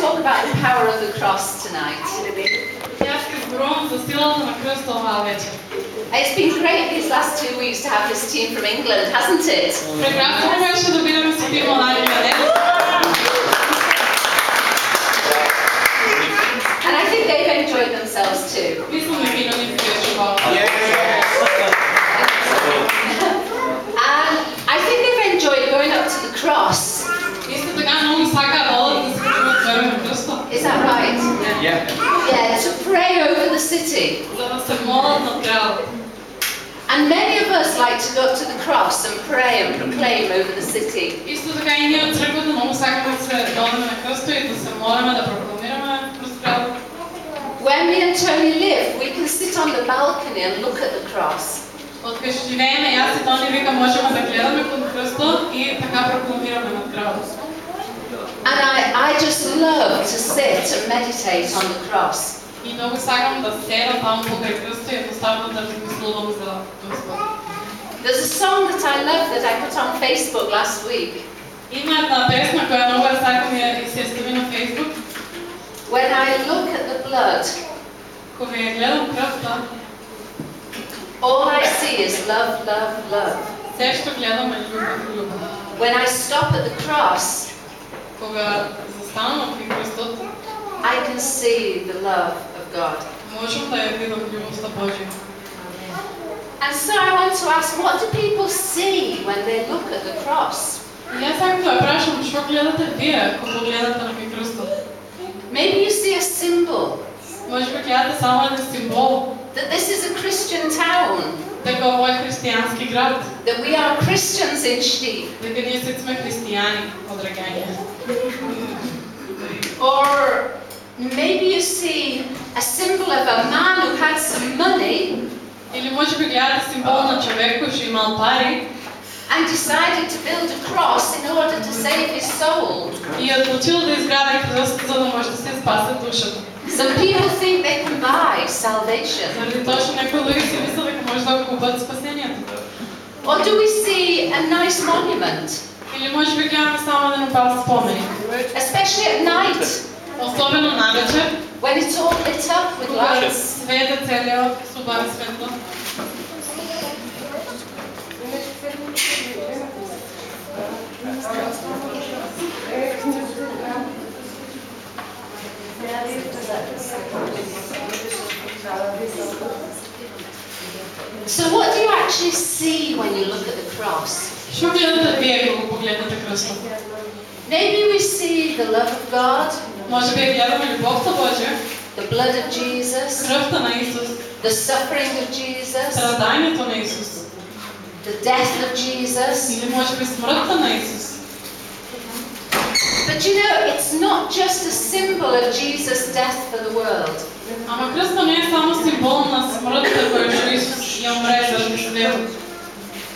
talk about the power of the cross tonight. It's been great these last two weeks to have this team from England, hasn't it? And I think they've enjoyed themselves too. city. And many of us like to go up to the cross and pray and proclaim over the city. Where me and Tony live, we can sit on the balcony and look at the cross. And I, I just love to sit and meditate on the cross. И много сакам да седам таму покрај кръста и едноставно да размислувам за Господ. There's a song that I love that I put on Facebook last week. Има една песна која много ја сакам ја и се стави на Фейсбук. When I look at the blood, Кога ја гледам кръвта, all I see is love, love, love. се што гледам е љубов, љубов. When I stop at the cross, Кога застанам при кръстот, I can see the love of God. And so I want to ask, what do people see when they look at the cross? Maybe you see a symbol. That this is a Christian town. That we are Christians in Štip. Or maybe you see a symbol of a man who had some money Или може би гледате символ на човек кој што имал пари and decided to build a cross in order to save his soul. и е одлучил да изгради кръст за да може да се спасе душата. Some people think they can buy salvation. Заради тоа што некои луѓе си мислат дека може да купат спасението. Or do we see a nice monument, Или може би гледаме само еден убав споменик. especially at night Особено навечер, when it's all lit up with кога lights? свете целиот со убави светло. So what do you actually see when you look at the cross? Што гледате вие кога погледнете крстот? Maybe we see the love of God, Може би ја гледаме љубовта Божја, the blood of Jesus, крвта на Исус, the suffering of Jesus, страдањето на Исус, the death of Jesus. или може би смртта на Исус. But you know, it's not just a symbol of Jesus' death for the world. Ама крстот не е само символ на смртта која што Исус ја умре заради светот.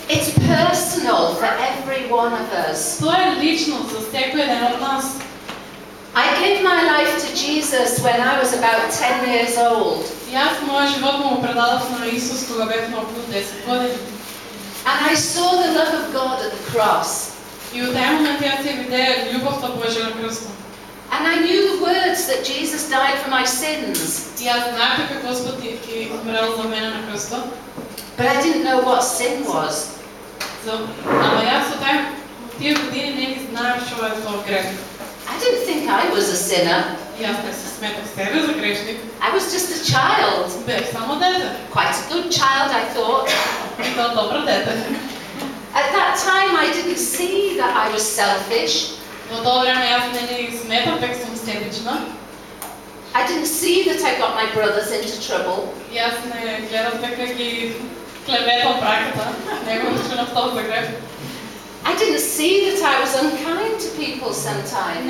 It's personal for every one of us. Тоа е лично за секој еден од нас. I gave my life to Jesus when I was about 10 years old. Јас мојот живот му го предадов на Исус кога бев на околу 10 години. And I saw the love of God at the cross. И од тај момент јас ја видеа љубовта Божја на крстот. And I knew the words that Jesus died for my sins. И јас знаев дека Господ ќе ќе умрел за мене на крстот. But I didn't know what sin was. За ама јас со тај тие години не ги знаев што е тоа грех. I didn't think I was a sinner. Јас не се сметав себе за грешник. I was just a child. Бев само дете. Quite a good child, I thought. И тоа добро дете. At that time, I didn't see that I was selfish. Во тоа време јас не ни сметав дека сум себична. I didn't see that I got my brothers into trouble. Јас не гледав дека ги клеветам браката. Не го чунав тоа за грех. I didn't see that I was unkind to people sometimes.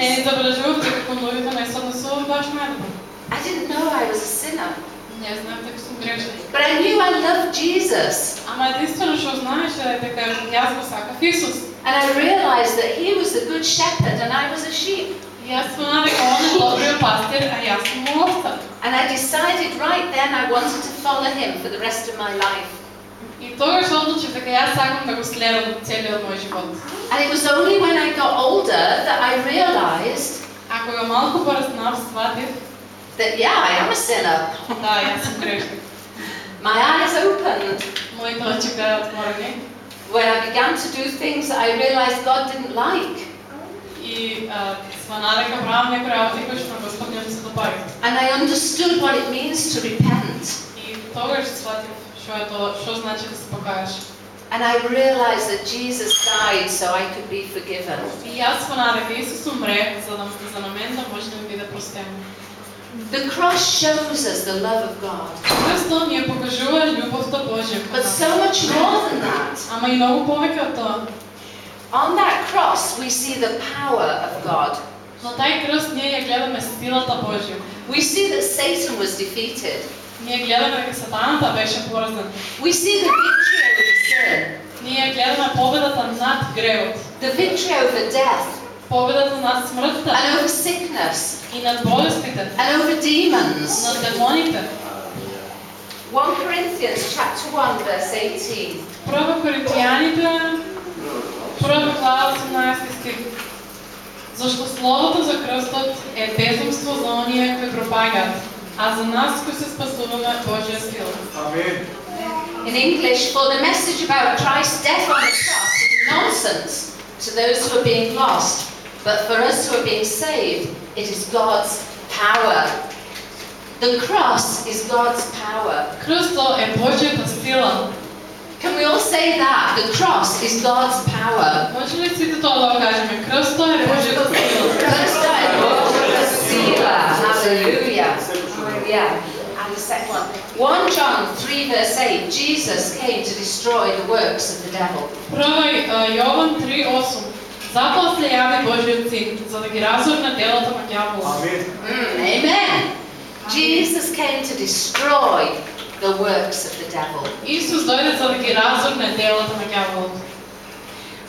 I didn't know I was a sinner. But I knew I loved Jesus. And I realized that he was the good shepherd and I was a sheep. and I decided right then I wanted to follow him for the rest of my life. И тогаш одлучив дека јас сакам да го следам целиот мој живот. And it was only when I got older that I realized А кога малку пораснав, сватив, that, yeah, I am a sinner. да, јас сум грешник. My eyes opened Моите очи беа отворени when I began to do things that I realized God didn't like. и а, свана дека правам некои работи кои што на Господ не му се допаѓаат. And I understood what it means to repent. И тогаш сватив што е тоа, што значи да се покаеш. And I realized that Jesus died so I could be forgiven. И јас свана дека Исус умре за да за на мен да може да ми биде простено. The cross shows us the love of God. Крстот ни ја покажува љубовта Божја. кон But нас. so much more than that. Ама и многу повеќе од тоа. On that cross, we see the power of God. На тај крст ние ја гледаме силата Божја. We see that Satan was defeated. Ние гледаме дека сатаната беше поразен. We see the victory over sin, Ние гледаме победата над гревот, the victory over death, победата над смртта and over sickness, и над болестите, and over demons. над демоните. 1 Corinthians chapter 1 verse 18. Прва Коринтијаните, прва глава 18 стих. Зашто словото за крстот е безумство за оние кои пропагаат, а за нас кои се спасуваме Божја сила. Amen. In English, for the message about Christ's death on the cross is nonsense to those who are being lost, but for us who are being saved, it is God's power. The cross is God's power. Крстот е Божјата сила. Can we all say that? The cross is God's power. Може ли сите тоа да го кажеме? Крстот е Божјата сила. First time, God's sealer. Hallelujah. Yeah. And the second one. 1 John 3 verse 8. Jesus came to destroy the works of the devil. Прва а, Јован 3:8. Затоа се јави Божјиот син, за да ги разорне делото на ѓаволот. Amen. Mm, amen. Jesus came to destroy the works of the devil. Исус дојде за да ги разорне делото на ѓаволот.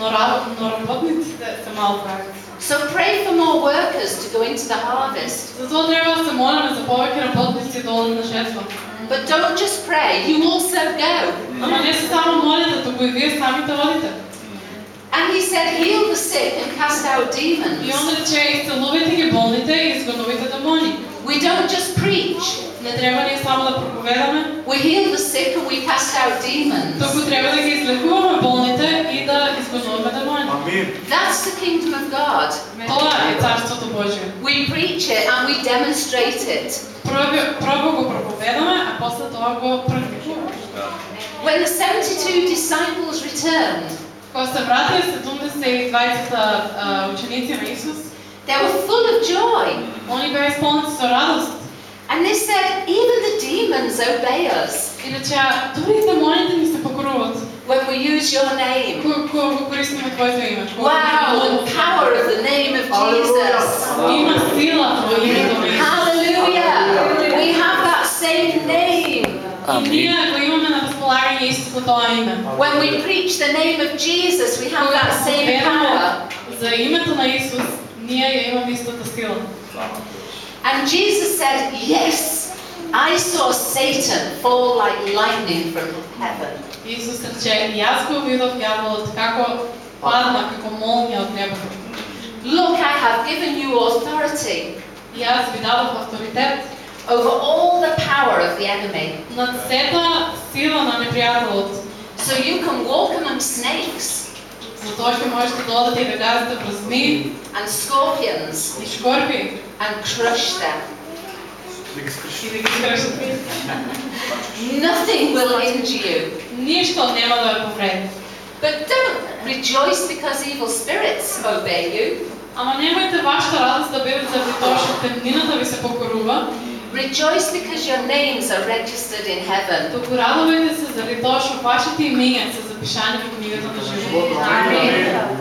но, ра- но работниците се малку. So pray for more workers to go into the harvest. Затоа треба да се молиме за повеќе работници да одат на жетва. But don't just pray, you also go. Ама не се само молите, туку и вие самите одите. And he said, heal the sick and cast out И demons. он рече, изцелувайте ги болните и изгонувайте демони. We don't just preach, Не треба ние само да проповедаме, we heal the sick and we cast out demons. туку треба да ги излекуваме болните и да изгонуваме демони. Amen. That's the kingdom of God. Тоа е Царството Божие. We preach it and we demonstrate it. Прво го проповедаме, а после тоа го практикуваме. When the 72 disciples returned, Кога се вратиле 72-та а, ученици на Исус, they were full of joy. они беа исполнети со радост And they said, even the demons obey us и речеа, дури и демоните ни се покоруват, when we use your name. кога кога го користиме Твоето име. Кога Wow, го the power of the name of Jesus. Има сила во името на Исус. Hallelujah. We have that same name. И ние го имаме на располагање истото тоа име. When we preach the name of Jesus, we have that same power. За името на Исус, ние ја имаме истата сила. And Jesus said, Yes, I saw Satan fall like lightning from heaven. Исус рече, и јас го видов ѓаволот како падна како молња од небото. Look, I have given you authority И јас ви дадов авторитет over all the power of the enemy. над сета сила на непријателот. So you can walk among snakes Затоа што можете да одите и да газите врз змии and scorpions и шкорпи and crush them. и да ги скршите. Nothing will injure you. Ништо нема да ве повреди. But don't rejoice because evil spirits obey you. Ама немајте вашата радост да биде заради тоа што темнината ви се покорува, Rejoice because your names are registered in heaven. туку радувајте се заради тоа што вашите имења се запишани во книгата на животот.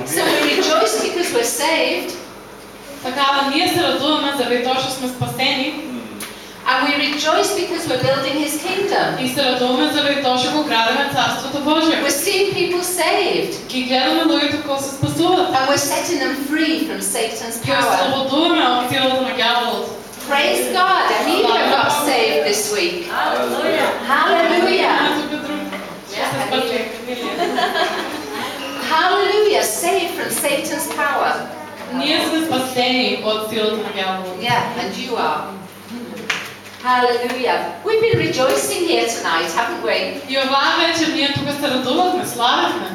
So we rejoice because we're saved. Така да ние се радуваме заради тоа што сме спасени And we rejoice because we're building His kingdom. и се радуваме заради тоа што го градиме Царството Божие. We're seeing people saved. Ги гледаме луѓето кои се спасуват. And we're setting them free from Satan's Ги power. ослободуваме од силата на ѓаволот. Praise God. Amelia got saved this week. Hallelujah. Тука друг. Што се спаси? Емилија. Hallelujah. Saved from Satan's power. Ние сме спасени од силата на ѓаволот. Yeah, and you are. Hallelujah. We've been rejoicing here tonight, haven't we? И оваа вечер ние тука се радувавме, славевме.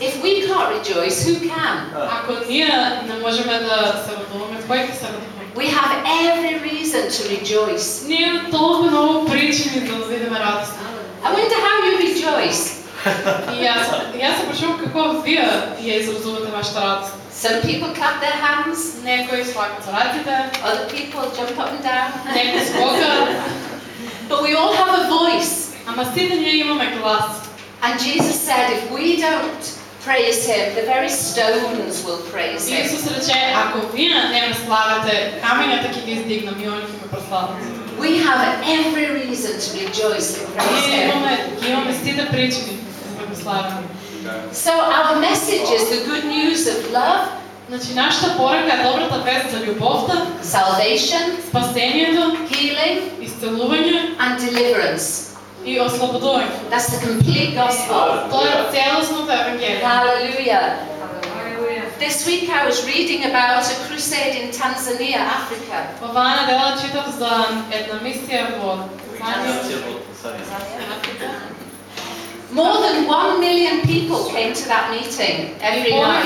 If we can't rejoice, who can? Ако ние не можеме да се радуваме, кој ќе се радува? We have every reason to rejoice. Ние имаме толку многу причини за да видиме радост. I wonder how you rejoice. И јас, јас се прашувам како вие ја изразувате вашата радост. Some people clap their hands and their goes like Taradiba. Other people jump up and down and their goes Waga. But we all have a voice. And Jesus said, if we don't praise him, the very stones will praise him. We have every reason to rejoice and praise him. имаме, ги имаме сите причини за да го славиме. So our message is the good news of love, Значи, нашата порака е добрата вест за љубовта, salvation, спасението, healing, исцелување and deliverance. и ослободување. That's the complete gospel. Тоа е целосното евангелие. Hallelujah. This week I was reading about a crusade in Tanzania, Africa. Оваа недела читав за една мисија во Танзанија. More than one million people came to that meeting every night.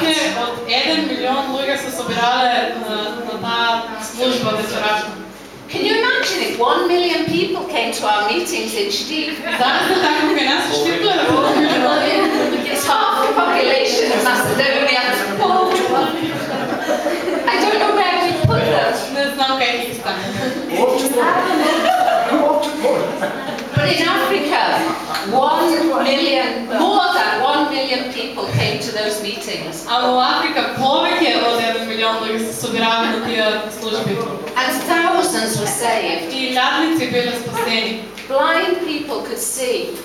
Can you imagine if one million people came to our meetings in Štip? it's half the population of Macedonia. I don't know where we put them. But in Africa, one million, more than one million people came to those meetings. А во Африка повеќе од 1 милион луѓе се собирале на тие служби. And thousands were saved. И лјадници биле спасени. Blind people could see.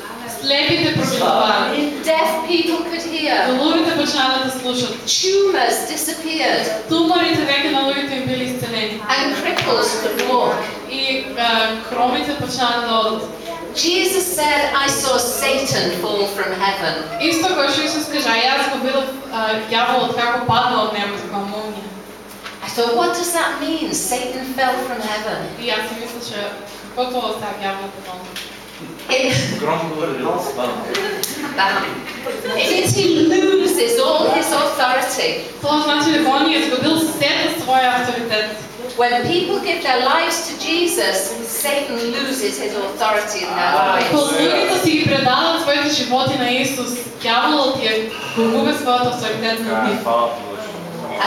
Слепите промилувале. Deaf people could hear. Голубите почнале да слушат. Tumors disappeared. Туморите веќе на луѓето им били исцелени. And cripples could walk. И а, хромите почнале да одат. Jesus said, I saw Satan fall from heaven. Исто кој што Исус кажа, а јас го видов а, ѓаволот како падна од небото како молња. I thought, what does that mean? Satan fell from heaven. И јас си мислеше, како тоа сега ѓаволот е молња? It, Громко говори, слава. that, it means he loses all his authority. Тоа значи дека он е изгубил сета своја авторитет. When people give their lives to Jesus, Satan loses his authority in their Кога lives. луѓето си ги предадат своите животи на Исус, ѓаволот ја го губи својот авторитет над нив. Хвала ти, Боже.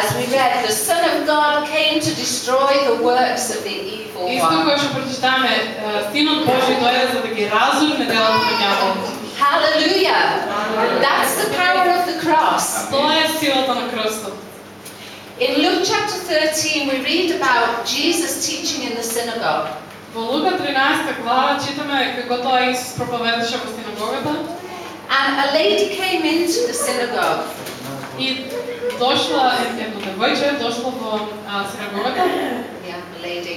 As we read, the Son of God came to destroy the works of the evil Исто one. кој што прочитаме, е, Синот Божи дојде за да ги разурне делото на ѓаволот. Hallelujah! That's the power of the cross. Тоа е силата на крстот. In Luke chapter 13, we read about Jesus teaching in the synagogue. Во Лука 13 глава читаме како тоа Исус проповедаше во синагогата And a lady came into the synagogue. и дошла едно девојче дошло во а, синагогата Yeah, a lady.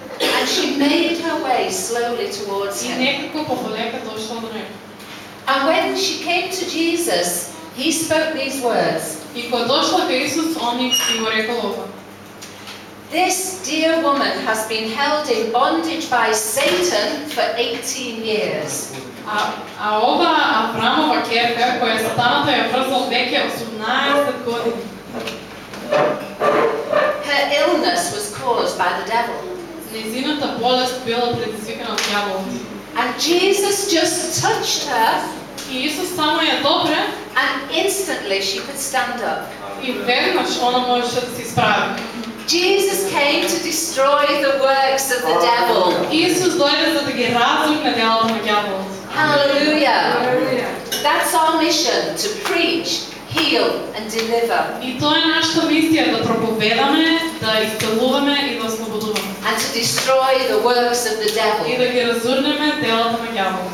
And she made her way slowly towards и him. некако пополека дошла до него. And when she came to Jesus, he spoke these words И кога дошла кај Исус, он и го рекол ова. This dear woman has been held in bondage by Satan for 18 years. А, а ова Аврамова керка, која сатаната ја врзал веќе 18 години. Her illness was caused by the devil. Незината болест била предизвикана от дяволот. And Jesus just touched her, И Исус само ја допре and instantly she could stand up. и веднаш она можеше да се изправи. Jesus came to destroy the works of the devil. Исус дојде за да ги разрухне делата на дяволот. Hallelujah. That's our mission to preach, heal, and deliver, И тоа е нашата мисија да проповедаме, да исцелуваме и да ослободуваме. and to destroy the works of the И devil. да ги разурнеме делата на дяволот.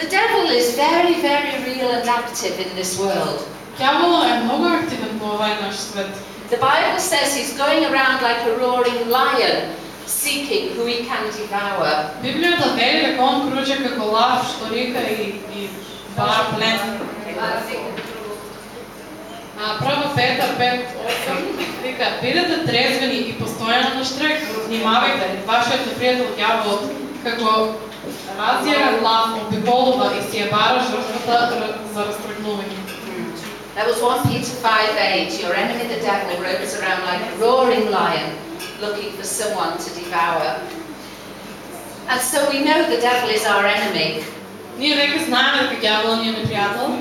The devil is very, very real and active in this world. Дяволот е многу активен во овај наш свет. The Bible says he's going around like a roaring lion, seeking who he can devour. Библијата вели дека он кружи како лав што рика и, и бара плен. А прва Петар 5.8 вика, бидете трезвени и постојано на штрек, внимавајте, вашиот непријател дјаволот, како разјарен лав обиколува и си ја бара жртвата р- за растргнување. That was 1 Peter 5 8. Your enemy, the devil, roams around like a roaring lion, looking for someone to devour. And so we know the devil is our enemy, Ние веќе знаеме дека дјаволот ни е непријател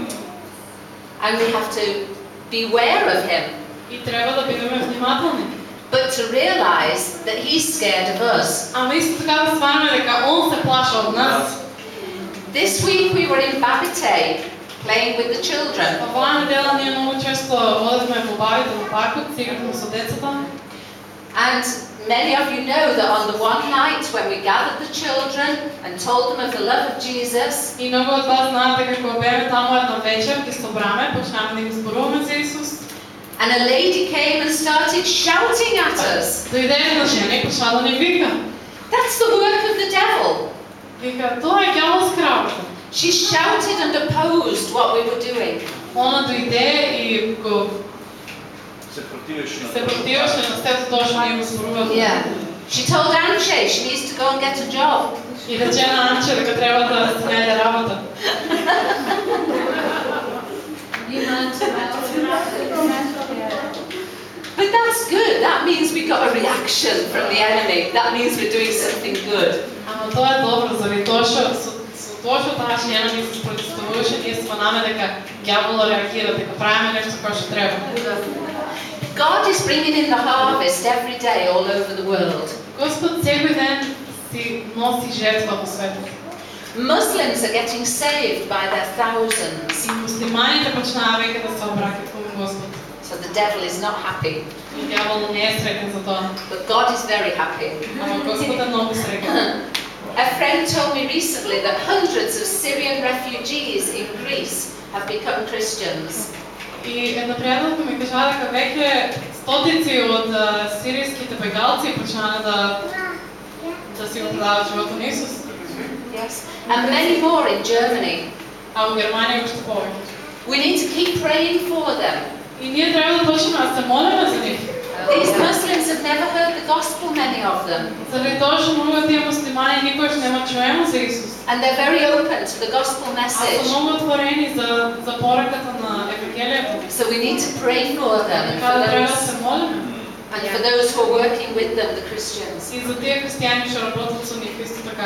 and we have to beware of him. и треба да бидеме внимателни. But to realize that he's scared of us. Ама исто така да свараме дека он се плаша од нас. This week we were in Babite playing with the children. Оваа недела ние многу често одевме во бавите во паркот, си игравме со децата. And many of you know that on the one night when we gathered the children and told them of the love of Jesus, И многу од вас знаат дека кога беме таму една вечер, ги собраме, почнаме да ги зборуваме за Исус. and a lady came and started shouting at us. Дојде една жена и почна да ни вика. That's the work of the devil. Вика, тоа е ѓаволска работа. She shouted and opposed what we were doing. Она дојде и го се противеше на се противаше на сето тоа што ние го зборувавме. Yeah. She told Anche she needs to go and get a job. И рече на Анче дека треба да си најде работа. But that's good. That means we got a reaction from the enemy. That means we're doing something good. Ама тоа е добро, заради тоа што со, со тоа што таа жена ни се спротивуваше, ние сванаме дека ѓаволот реагира, дека правиме нешто како што треба. God is bringing in the harvest every day all over the world. Господ секој ден си носи жертва во светот. Muslims are getting saved by their thousands. И муслиманите почнаа веќе да се обраќаат кон Господ. So the devil is not happy, И ѓаволот не е среќен за тоа. but God is very happy. Ама Господ е многу среќен. A friend told me recently that hundreds of Syrian refugees in Greece have become Christians. И една пријателка ми кажа дека веќе стотици од а, сириските бегалци почнаа да да си го предаваат животот на Исус. Yes. And many more in Germany. А во Германија уште повеќе. We need to keep praying for them. И ние треба да почнеме да се молиме за нив. These Muslims have never heard the gospel, many of them, Заради тоа што многу од тие муслимани никош нема чуемо за Исус. and they're very open to the gospel А се message. многу отворени за за пораката на Евангелието. So we need to pray for them and Така да треба да for се those, молиме. and for those who are working with them, the Christians. И за тие христијани што работат со нив исто така.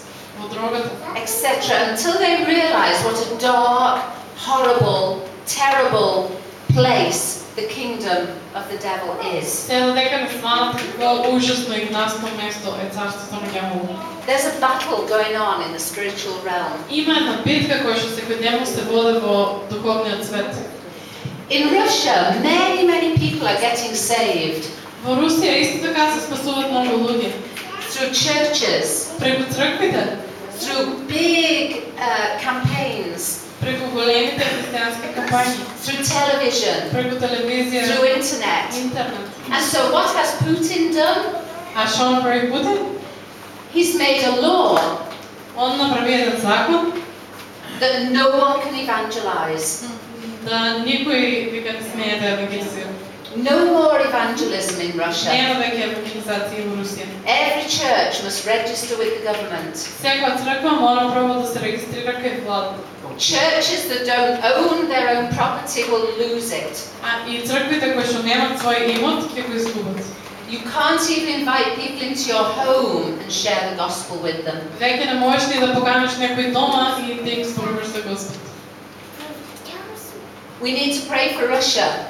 etc., until they realize what a dark, horrible, terrible place the kingdom of the devil is. There's a battle going on in the spiritual realm. In Russia, many, many people are getting saved. Through churches Преку црквите, through big uh, campaigns преку големите християнски кампании, through television, преку телевизија, through internet. интернет. And so what has Putin done? А што направи Путин? He's made a law Он направи еден закон that no one can evangelize. да никој вика не смее да евангелизира. No more evangelism in Russia. Нема веќе евангелизација во Русија. Every church must register with the government. Секоја црква мора прво да се регистрира кај владата. Churches that don't own their own property will lose it. А и црквите кои што немат свој имот ќе го изгубат. You can't even invite people into your home and share the gospel with them. Веќе не можеш ни да поканиш некој дома и да им зборуваш за Господ. We need to pray for Russia.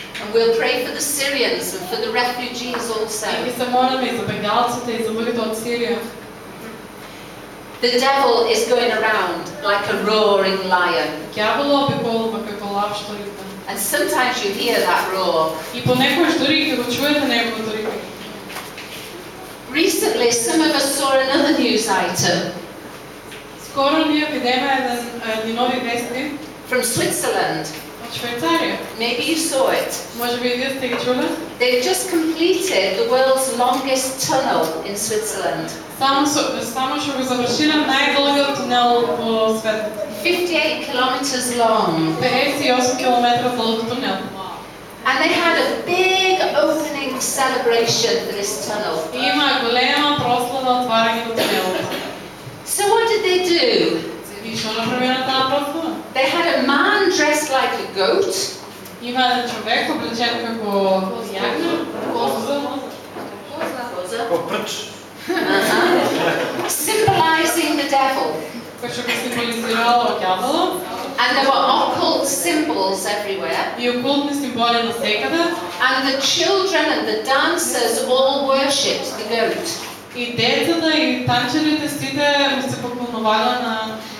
Заради тоа што сега повеќе од било кога е потребна мудрост. And we'll pray for the Syrians and for the refugees also. И ќе се молиме и за бегалците и за луѓето од Сирија. The devil is going around like a roaring lion. Ѓаволот обиколува како лав што рита. And sometimes you hear that roar. И понекогаш дури ќе го чуете неговото рикање. Recently, some of us saw another news item Скоро ние видеме еден едни нови вести from Switzerland. од Швајцарија. Maybe you saw it. Може би и вие сте ги чуле? They've just completed the world's longest tunnel in Switzerland. Само со, само што го завршиле најдолгиот тунел во светот. 58 kilometers long. 58 км долг тунел. And they had a big opening celebration for this tunnel. И има голема прослава отварање на тунелот. So what did they do? И што направи на таа прослава? They had a man dressed like a goat, Има еден човек облечен како јагна, коза, Попрч. uh-huh, symbolizing the devil. кој што го символизирало ѓаволот And there were occult symbols everywhere. и окултни символи навсекаде. And the children and the dancers all worshipped the goat. И децата и танчерите сите му се поклонувале на на тај коза.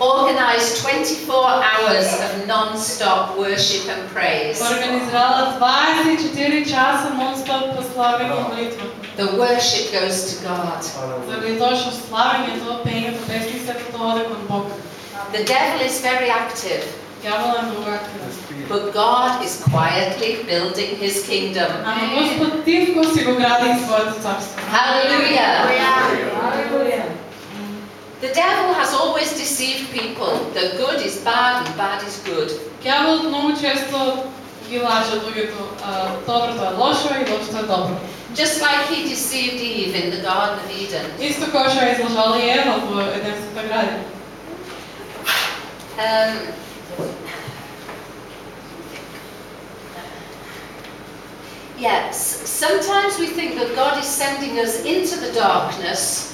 organized 24 hours of non-stop worship and praise. The worship goes to God. The devil is very active. But God is quietly building his kingdom. Hallelujah. Hallelujah. The devil has always deceived people that good is bad and bad is good. Ѓаволот многу често ги лаже луѓето, а, доброто е лошо и лошото е добро. Just like he deceived Eve in the Garden of Eden. Исто кој што ја излажала и Ева во Едемската градина. Um, yes, sometimes we think that God is sending us into the darkness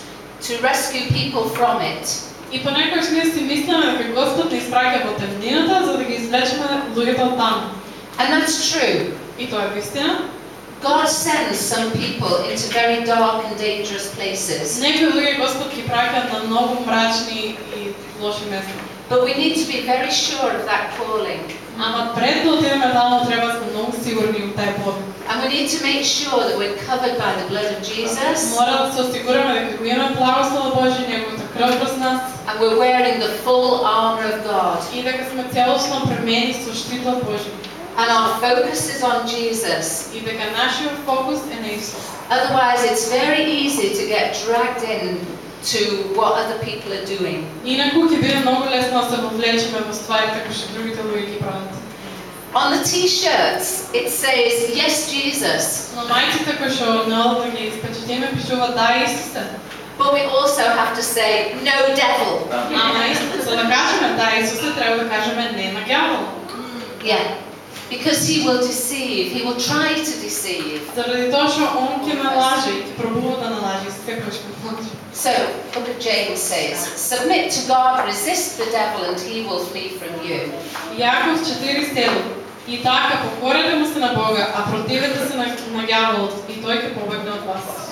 to rescue people from it. И понекогаш ние си мислиме дека Господ ни испраќа во темнината за да ги извлечеме луѓето од таму. And that's true. И тоа е вистина. God sends some people into very dark and dangerous places. Некои луѓе Господ ги праќа на многу мрачни и лоши места. But we need to be very sure of that calling. Ама пред да отидеме таму треба да сме многу сигурни у тај подвиг. And we need to make sure that we're covered by the blood of Jesus Мора да се осигураме дека го имаме благослова Божја, неговата крв врз нас and we're wearing the full armor of God. и дека сме целосно премени со штитот Божји. And our focus is on Jesus. И дека нашиот фокус е на Исус. Otherwise, it's very easy to get dragged in to what other people are doing. Инаку ќе биде многу лесно да се вовлечеме во стварите кои што другите луѓе ги прават. On the t-shirts, it says, Yes, Jesus. На мајците кои што наодно ги испечатиме пишува да Исусе. But we also have to say, No devil. Ама исто, за да кажеме да Исусе, треба да кажеме не на ѓавол. Yeah. Because he will deceive, he will try to deceive. Заради тоа што он ќе налаже и ќе пробува да налаже и секогаш ќе налаже. So, look at James says, Submit to God, resist the devil, and he will flee from you. Јаков 4.7 И така, покорете му се на Бога, а противете се на, на ѓаволот и тој ќе побегне од вас.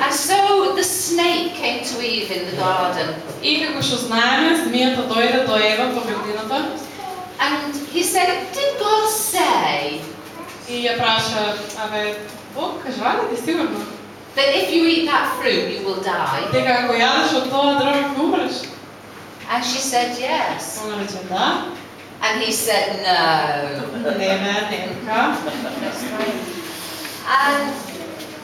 And so the snake came to Eve in the garden, И како што знаеме, змијата дојде до Ева во градината and he said, Did God say и ја праша, абе, Бог кажа ли ти сигурно? that if you eat that fruit, you will die? Дека ако јадеш од тоа дрво ќе умреш? And she said, Yes. Она рече да, And he said, no. and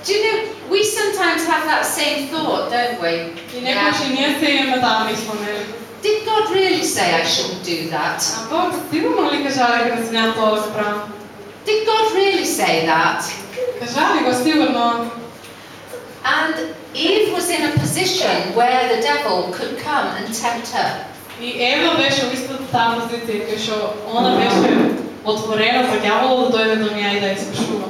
do you know, we sometimes have that same thought, don't we? Yeah. Did God really say I shouldn't do that? Did God really say that? And Eve was in a position where the devil could come and tempt her. И Ева беше во истата таа позиција, кај што она беше отворена за ѓаволот да дојде до неа и да ја искушува.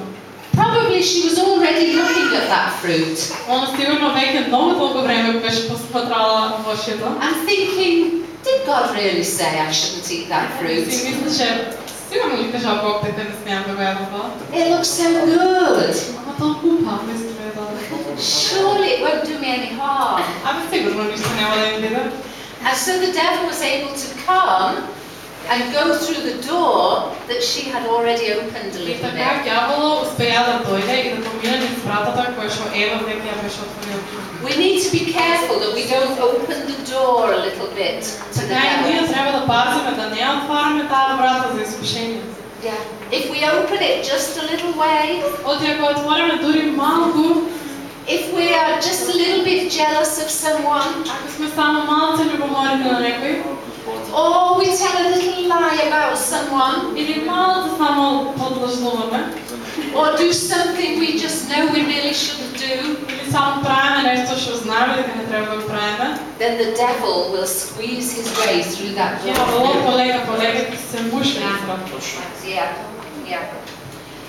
Probably she was already looking at that fruit Она сигурно веќе многу долго време беше посматрала овошјето. and thinking, did God really say I shouldn't eat that И fruit? си мислеше, сигурно ли кажа Бог дека не смеам да го јадам тоа? It looks so good. Ама толку убаво изгледа. Surely it won't do me any harm. Абе сигурно ништо нема да им биде. And so the devil was able to come and go through the door that she had already opened a little bit. We need to be careful that we don't open the door a little bit. Yeah. If we open it just a little way, if we are just a little bit jealous of someone, or we tell a little lie about someone, or do something we just know we really shouldn't do, then the devil will squeeze his way through that door. Yeah, yeah, yeah.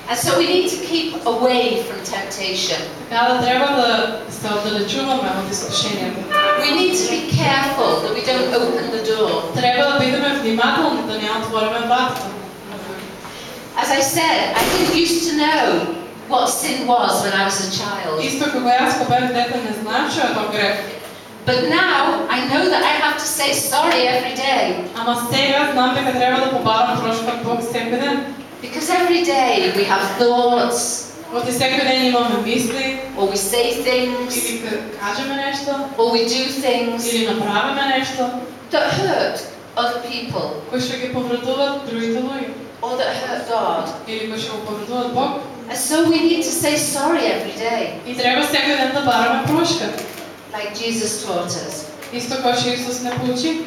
And so we need to keep away from temptation. We need to be careful that we don't open the door. As I said, I didn't used to know what sin was when I was a child. But now I know that I have to say sorry every day. Ама сега знам дека треба да побарам прошка од Бог секој ден. Because every day we have thoughts, Оти секој ден имаме мисли, or we say things, или ка- кажеме нешто, or we do things или направиме нешто, that hurt other people, кои што ги повредуваат другите луѓе, or that hurt God. или кои што го повредуваат Бог. And so we need to say sorry every day, И треба секој ден да бараме прошка. like Jesus taught us. Исто кој што Исус не поучи.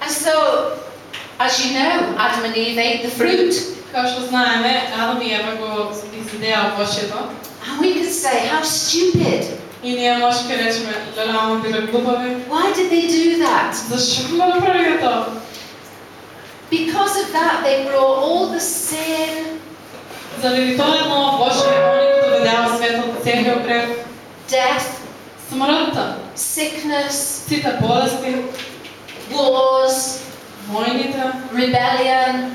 And so, as you know, Adam and Eve ate the fruit. Као што знаеме, Адам и Ева го изидеа овошјето. And we could say, how stupid. И ние може ке речеме, леле, ама биле глупави. Why did they do that? Зашо го направија тоа? Because of that, they brought all the sin, Заради тоа едно овошје, они го доведеа светот целиот грех, death, смртта, sickness, сите болести, wars, војните, rebellion.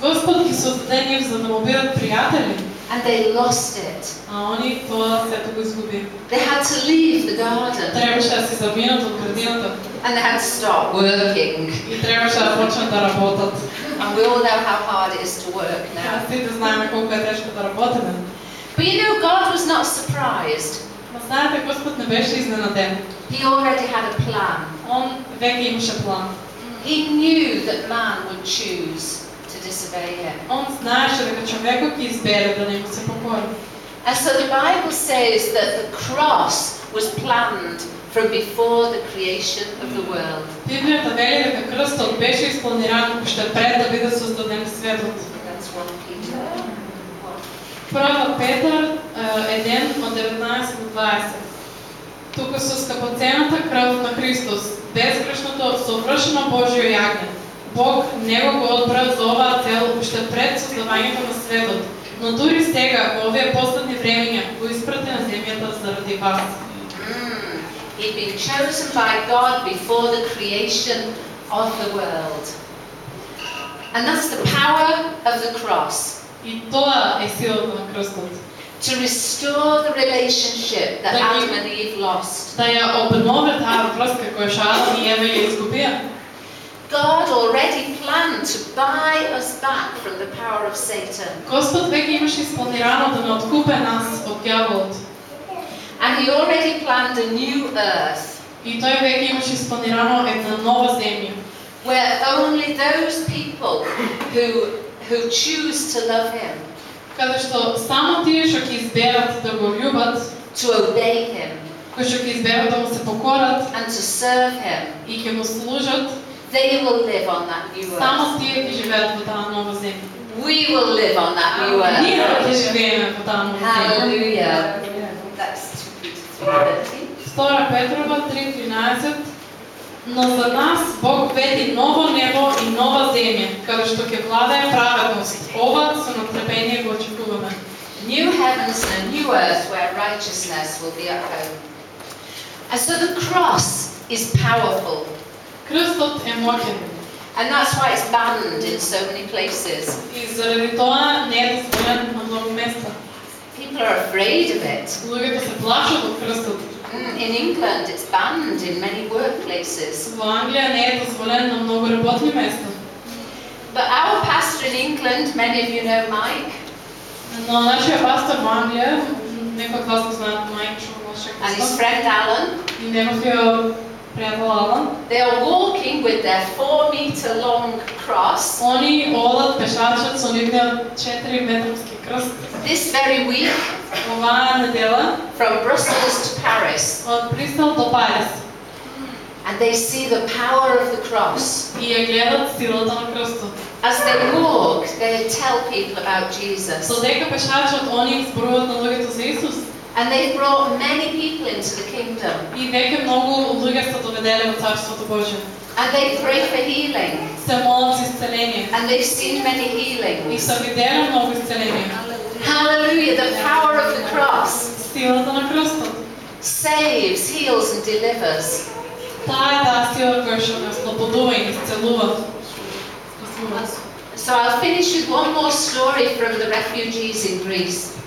Господ ги создаде нив за да му бидат пријатели, and they lost it. а они тоа сето го изгуби. They had to leave the garden, Требаше да се заминат од градината and they had to start working. и требаше да почнат да работат. And we all know how hard it is to work now. Сите знаеме колку е тешко да работиме. But you know, God was not surprised. Но знаете, Господ не беше изненаден. He already had a plan. Он веќе имаше план. He knew that man would choose Him. Он знаеше дека човекот ќе избере да не му се покори. And so the Bible says that the cross was planned from before the creation of the world. Библијата вели дека крстот беше испланиран уште пред да биде создаден светот. That's 1 Peter. Прва Петар е, 1 од 19 до 20. Тука со скапоцената крв на Христос, безгрешното совршено Божјо јагне. Бог него го одбра за оваа цел уште пред создавањето на светот, но дури сега во овие последни времиња го испрати на земјата заради вас. Mm. He'd been chosen by God before the creation of the world. And that's the power of the cross И тоа е силата на крстот. to restore the relationship that. Adam and Eve lost. Да ја обнове таа врска која Адам и Ева ја изгубија. God already planned to buy us back from the power of Satan. Господ веќе имаше испланирано да не откупе нас од ѓаволот. And He already planned a new earth И тој веќе имаше испланирано една нова земја, where only those people who, who choose to love Him, каде што само тие што ќе изберат да го љубат, to obey Him, кои што ќе изберат да му се покорат and to serve Him, и ќе му служат, they will live on that new earth. само тие ќе живеат во таа нова земја. We will live on that new Ние ќе earth. живееме во таа нова земја. Hallelujah. That's 2 Peter 3:13. Втора Петрова 3.13 Но за нас Бог вети ново небо и нова земја, каде што ќе владае праведност. Ова со натрпение го очекуваме. New heavens and a new earth where righteousness will be upheld. And so the cross is powerful. Крстот е моќен And that's why it's banned in so many places. и заради тоа не е дозволен на многу места. People are afraid of it. Луѓето се плашат од крстот. Mm, In England, it's banned in many workplaces. Во Англија не е дозволен на многу работни места. But our pastor in England, many of you know Mike, Но нашиот пастор во Англија, некои од вас го знаат Мајк што нашиот and his пастор, friend Alan, и неговиот пријател Алан, they are walking with their four meter long cross Они одат пешачат со нивниот 4 метарски крст this very week оваа недела from Brussels to Paris. од Бристол до Париз And they see the power of the cross. и ја гледат силата на крстот. As they walk, they tell people about Jesus. Додека пешачат, они зборуваат на луѓето за Исус And they've brought many people into the kingdom. и веќе многу луѓе се доведеле во Царството Божие. And they pray for healing. Се молат за исцеление And they've seen many и healings. се виделе многу исцеление. Hallelujah. The power of the cross Силата на крстот. saves, heals, and delivers. Таа е таа сила која што не ослободува и не исцелува. So I'll finish with one more story from the refugees in Greece.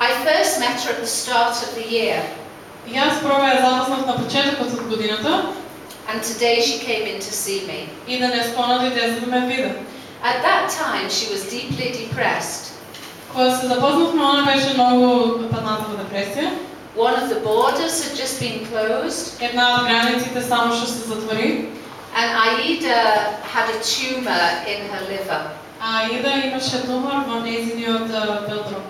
I first met her at the start of the year, И јас прво ја запознав на почетокот од годината and today she came in to see me. и денеска она дојде за да ме види. At that time, she was deeply depressed. Кога се запознавме, она беше многу падната во депресија. One of the borders had just been closed, Една од границите само што се затвори, and Aida had a tumor in her liver. а Аида имаше тумор во нејзиниот а, белдром.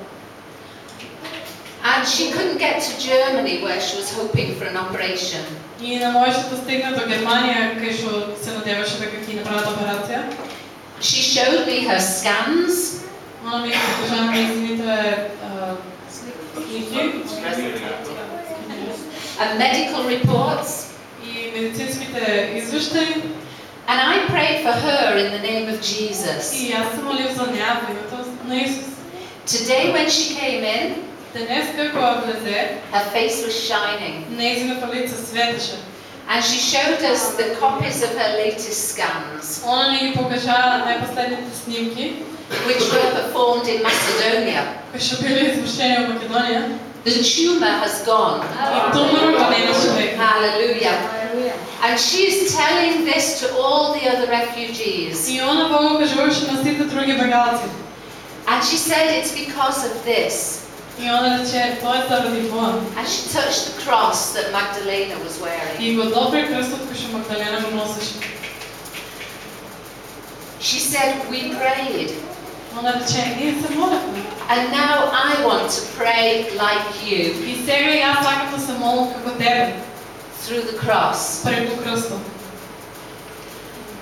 And she couldn't get to Germany where she was hoping for an operation. И не можеше да стигне до Германија, кај што се надеваше дека ќе направат операција. She showed me her scans, Она ми покажа нејзините а, слики and medical reports, и медицинските извештаи And I prayed for her in the name of Jesus. И аз се молив за нея в името на Исус. Today, when she came in, Днес кога влезе, her face was shining. нейното лице светеше. And she showed us the copies of her latest scans, Она ни ги покажа най-последните снимки, which were performed in Macedonia. кои што били извършени в Македония. The tumour has gone. И туморот го немаше веќе. Hallelujah. And she is telling this to all the other refugees. И она Богу кажуваше на сите други бегалци. And she said it's because of this. И она рече, тоа е заради тоа. And she touched the cross that Magdalena was wearing. И го допре крстот кој што Магдалена го носеше. She said, We prayed. Она рече, ние се молевме. And now I want to pray like you И сега јас сакам да се молам како тебе, through the cross. преку крстот.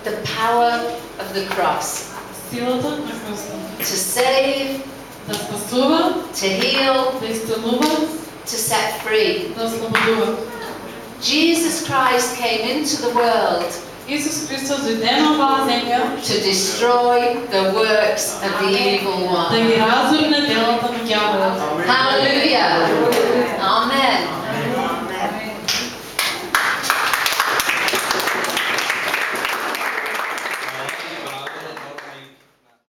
The power of the cross Силата на крстот. to save, to heal, to set free. Jesus Christ came into the world Исус Христос дойде to destroy the works of the evil one. Hallelujah. Amen.